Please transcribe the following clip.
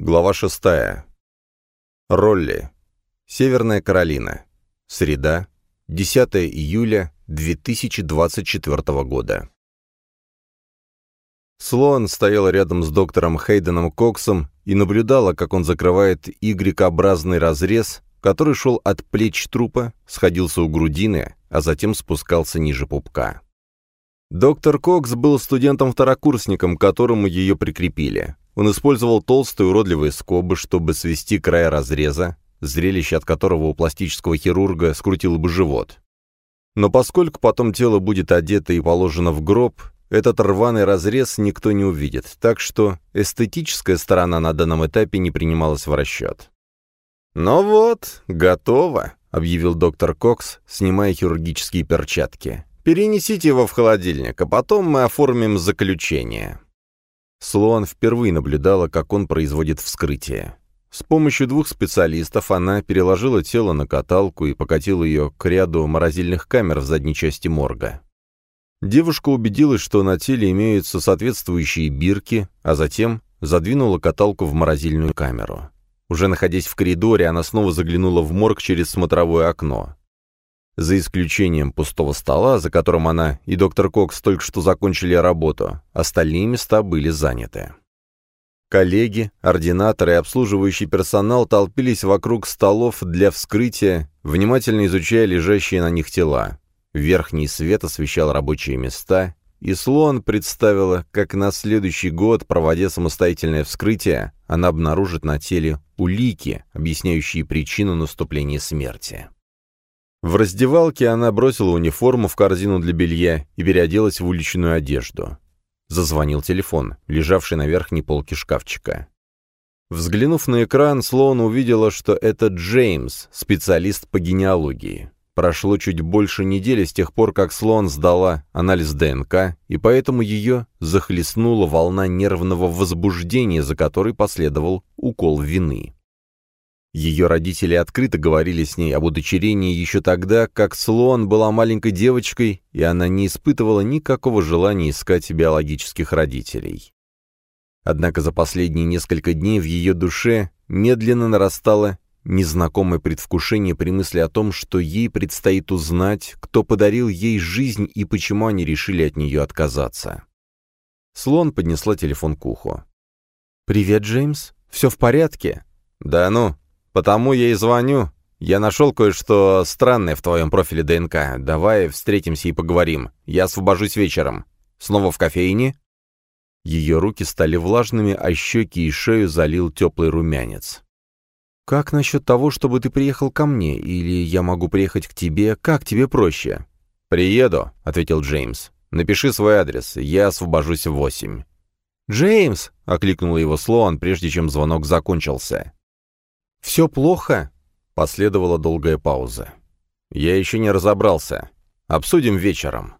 Глава 6. Ролли. Северная Каролина. Среда, 10 июля 2024 года. Слоан стояла рядом с доктором Хейденом Коксом и наблюдала, как он закрывает Y-образный разрез, который шел от плеч трупа, сходился у грудины, а затем спускался ниже пупка. Доктор Кокс был студентом-второкурсником, к которому ее прикрепили. Он использовал толстые уродливые скобы, чтобы свести края разреза, зрелище от которого у пластического хирурга скрутило бы живот. Но поскольку потом тело будет одето и положено в гроб, этот рваный разрез никто не увидит, так что эстетическая сторона на данном этапе не принималась в расчет. «Ну вот, готово», — объявил доктор Кокс, снимая хирургические перчатки. «Перенесите его в холодильник, а потом мы оформим заключение». Слоан впервые наблюдала, как он производит вскрытие. С помощью двух специалистов она переложила тело на каталку и покатила ее к ряду морозильных камер в задней части морга. Девушка убедилась, что на теле имеются соответствующие бирки, а затем задвинула каталку в морозильную камеру. Уже находясь в коридоре, она снова заглянула в морг через смотровое окно. За исключением пустого стола, за которым она и доктор Кокс только что закончили работу, остальные места были заняты. Коллеги, ординаторы и обслуживающий персонал толпились вокруг столов для вскрытия, внимательно изучая лежащие на них тела. Верхний свет освещал рабочие места, и Слоан представила, как на следующий год, проводя самостоятельное вскрытие, она обнаружит на теле улики, объясняющие причину наступления смерти. В раздевалке она бросила униформу в корзину для белья и переоделась в уличную одежду. Зазвонил телефон, лежавший на верхней полке шкафчика. Взглянув на экран, Слоун увидела, что это Джеймс, специалист по генеалогии. Прошло чуть больше недели с тех пор, как Слоун сдала анализ ДНК, и поэтому ее захлестнула волна нервного возбуждения, за которой последовал укол вины. Ее родители открыто говорили с ней об удочерении еще тогда, как Слоан была маленькой девочкой, и она не испытывала никакого желания искать биологических родителей. Однако за последние несколько дней в ее душе медленно нарастало незнакомое предвкушение при мысли о том, что ей предстоит узнать, кто подарил ей жизнь и почему они решили от нее отказаться. Слон поднесла телефон к уху. «Привет, Джеймс. Все в порядке?» «Да ну, «Потому я и звоню. Я нашел кое-что странное в твоем профиле ДНК. Давай встретимся и поговорим. Я освобожусь вечером. Снова в кофейне?» Ее руки стали влажными, а щеки и шею залил теплый румянец. «Как насчет того, чтобы ты приехал ко мне? Или я могу приехать к тебе? Как тебе проще?» «Приеду», — ответил Джеймс. «Напиши свой адрес. Я освобожусь в восемь». «Джеймс!» — окликнул его Слоан, прежде чем звонок закончился. «Все плохо?» — последовала долгая пауза. «Я еще не разобрался. Обсудим вечером».